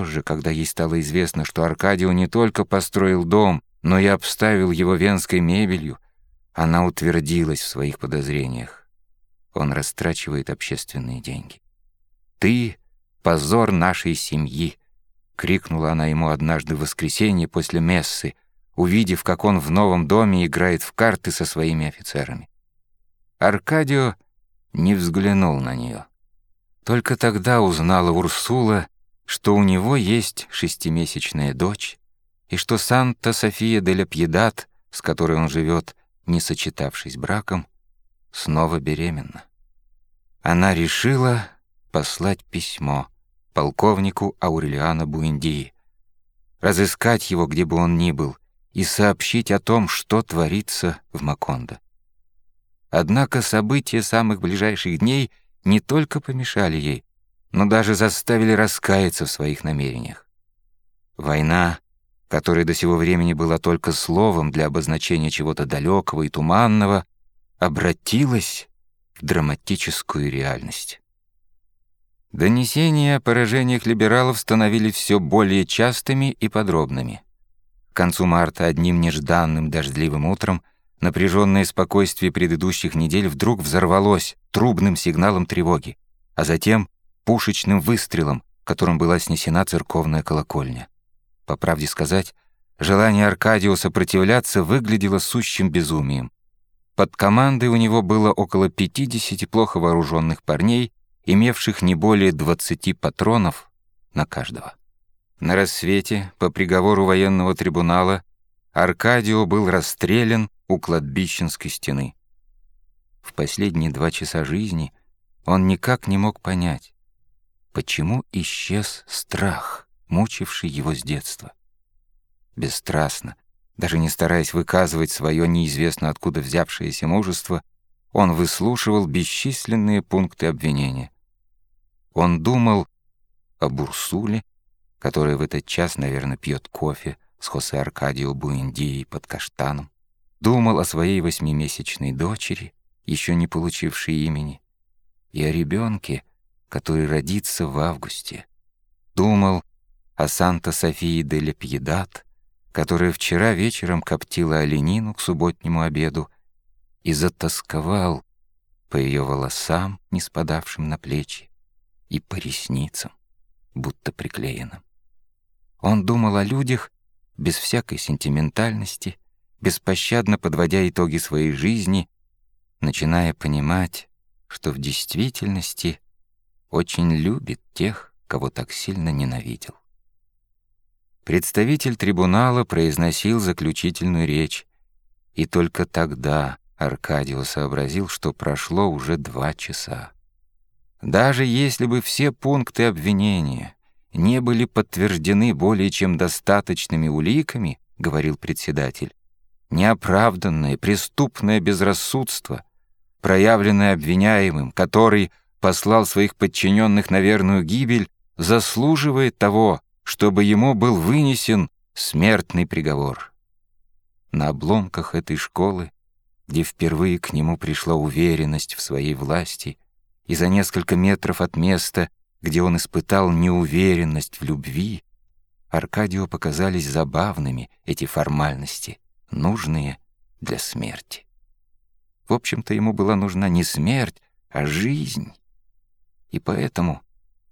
позже, когда ей стало известно, что Аркадио не только построил дом, но и обставил его венской мебелью, она утвердилась в своих подозрениях. Он растрачивает общественные деньги. «Ты — позор нашей семьи!» — крикнула она ему однажды в воскресенье после мессы, увидев, как он в новом доме играет в карты со своими офицерами. Аркадио не взглянул на нее. Только тогда узнала Урсула, что у него есть шестимесячная дочь, и что Санта-София де Пьедат, с которой он живет, не сочетавшись браком, снова беременна. Она решила послать письмо полковнику Аурелиано Буэндии, разыскать его, где бы он ни был, и сообщить о том, что творится в Макондо. Однако события самых ближайших дней не только помешали ей, но даже заставили раскаяться в своих намерениях. Война, которая до сего времени была только словом для обозначения чего-то далекого и туманного, обратилась в драматическую реальность. Донесения о поражениях либералов становились все более частыми и подробными. К концу марта одним нежданным дождливым утром напряженное спокойствие предыдущих недель вдруг взорвалось трубным сигналом тревоги, а затем пушечным выстрелом, которым была снесена церковная колокольня. По правде сказать, желание Аркадио сопротивляться выглядело сущим безумием. Под командой у него было около 50 плохо вооруженных парней, имевших не более 20 патронов на каждого. На рассвете, по приговору военного трибунала, Аркадио был расстрелян у кладбищенской стены. В последние два часа жизни он никак не мог понять, почему исчез страх, мучивший его с детства. Бесстрастно, даже не стараясь выказывать свое неизвестно откуда взявшееся мужество, он выслушивал бесчисленные пункты обвинения. Он думал о Бурсуле, которая в этот час, наверное, пьет кофе с Хосе Аркадио Буэндией под каштаном, думал о своей восьмимесячной дочери, еще не получившей имени, и о ребенке, который родится в августе. Думал о Санта-Софии де Лепьедат, которая вчера вечером коптила оленину к субботнему обеду, и затасковал по ее волосам, не спадавшим на плечи, и по ресницам, будто приклеенным. Он думал о людях без всякой сентиментальности, беспощадно подводя итоги своей жизни, начиная понимать, что в действительности очень любит тех, кого так сильно ненавидел. Представитель трибунала произносил заключительную речь, и только тогда Аркадио сообразил, что прошло уже два часа. Даже если бы все пункты обвинения не были подтверждены более чем достаточными уликами, говорил председатель, неоправданное преступное безрассудство, проявленное обвиняемым, который послал своих подчиненных на верную гибель, заслуживает того, чтобы ему был вынесен смертный приговор. На обломках этой школы, где впервые к нему пришла уверенность в своей власти, и за несколько метров от места, где он испытал неуверенность в любви, Аркадио показались забавными эти формальности, нужные для смерти. В общем-то, ему была нужна не смерть, а жизнь. И поэтому,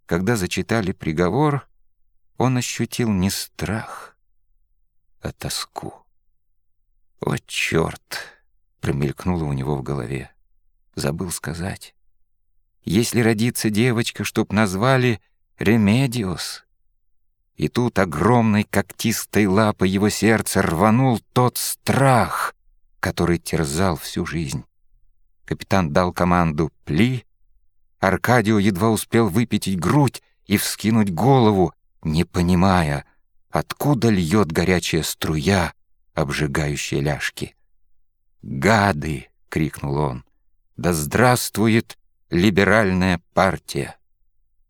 когда зачитали приговор, он ощутил не страх, а тоску. «О, черт!» — промелькнуло у него в голове. Забыл сказать. Если родится девочка, чтоб назвали Ремедиос. И тут огромной когтистой лапой его сердце рванул тот страх, который терзал всю жизнь. Капитан дал команду «Пли», Аркадио едва успел выпятить грудь и вскинуть голову, не понимая, откуда льет горячая струя, обжигающая ляжки. «Гады!» — крикнул он. «Да здравствует либеральная партия.